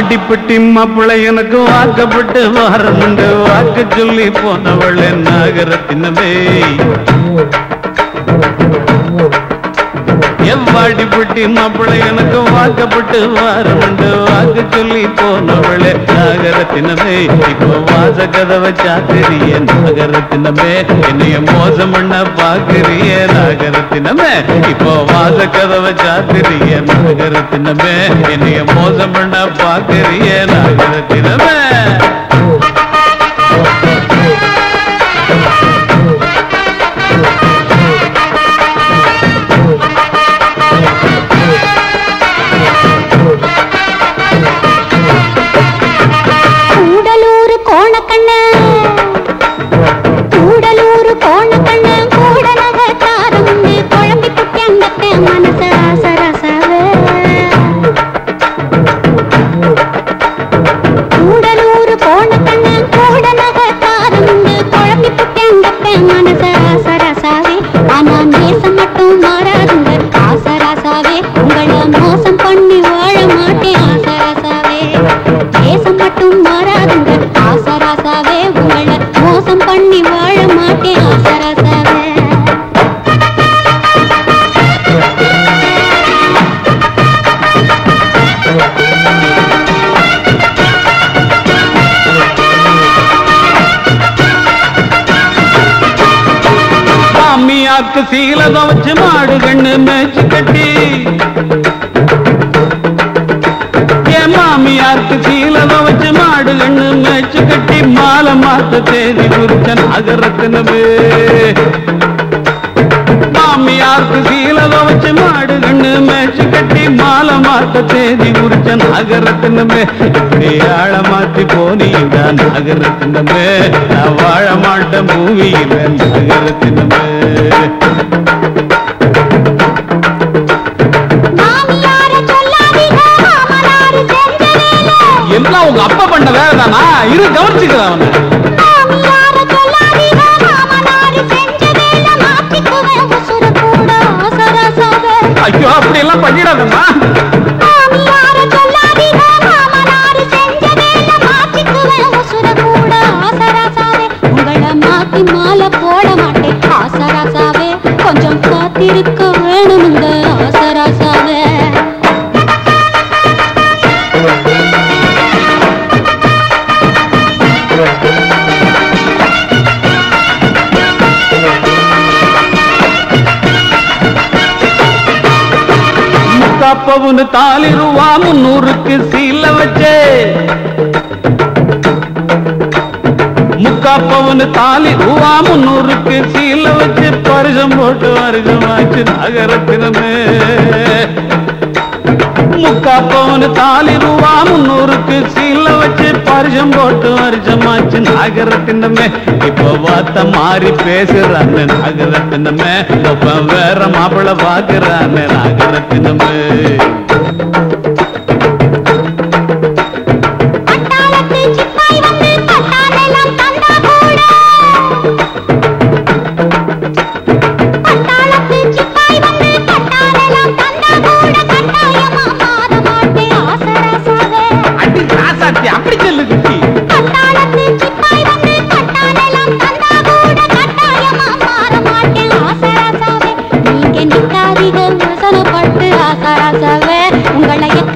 வாடிப்பட்டி மாப்பிள்ளை எனக்கு வாக்கப்பட்டு வாரமுண்டு வாக்கு சொல்லி போனவள் நாகரத்தினமே. எவ்வாடிப்பட்டி மாப்பிள்ளை எனக்கு வாக்கப்பட்டு வாரமுண்டு வாக்கு சொல்லி போனவளே நாகரத்தினமே. இப்போ வாச கதவை சாத்திரிய நாகரத்தினமே. என்னைய மோசம் பண்ண பாக்குறிய நாகரத்தினமே. இப்போ வாச கதவை சாத்திரிய நாகரத்தினமே. என்னைய மோசம் பண்ண பாக்குறிய நாகரத்தினமே. மாமியாக்கு சீலத வச்சு மாடு கண்ணு மேய்ச்சி கட்டி. என் மாமியாருக்கு சீலத வச்சு மாடு கண்ணு மேய்ச்சி கட்டி. மாலை மாத்த தேதி குறிச்ச நகரத்தினமே. மாமியாருக்கு சீலத வச்சு மாடு கண்ணு மேய்ச்சி கட்டி. மாலை மாத்த தேதி குறிச்ச நகரத்தினமே. இப்படி ஆழ மாத்தி போனீங்க நகரத்தினமே. நான் வாழ மாட்டேன் பூமியில நகரத்தினமே. வேலை எல்லாம் உங்க அப்பா பண்ண வேலை தானா? இரு கவனிச்சுக்கிறேன் அவனை ஐயோ அப்படி எல்லாம் பண்ணிடாதம்மா. முக்காப்பவுன்னு தாலி ரூபா முன்னூறுக்கு சீல வச்சே. முக்காப்பவுன்னு தாலி ரூபா முன்னூறுக்கு சீல வச்சு பரிசம் போட்டு வருஷமாச்சு நகரத்தினமே. முக்காப்பவுன்னு தாலி ரூபா முன்னூறுக்கு சீல வச்சு பரிசம் போட்டு வருஷமாச்சு நகரத்தினமே இப்போ வார்த்தை மாறி பேசுறான்னு நகரத்தினமே இப்ப வேற மாப்பிள்ள பாக்குறான்னு நகரத்தினமே baila y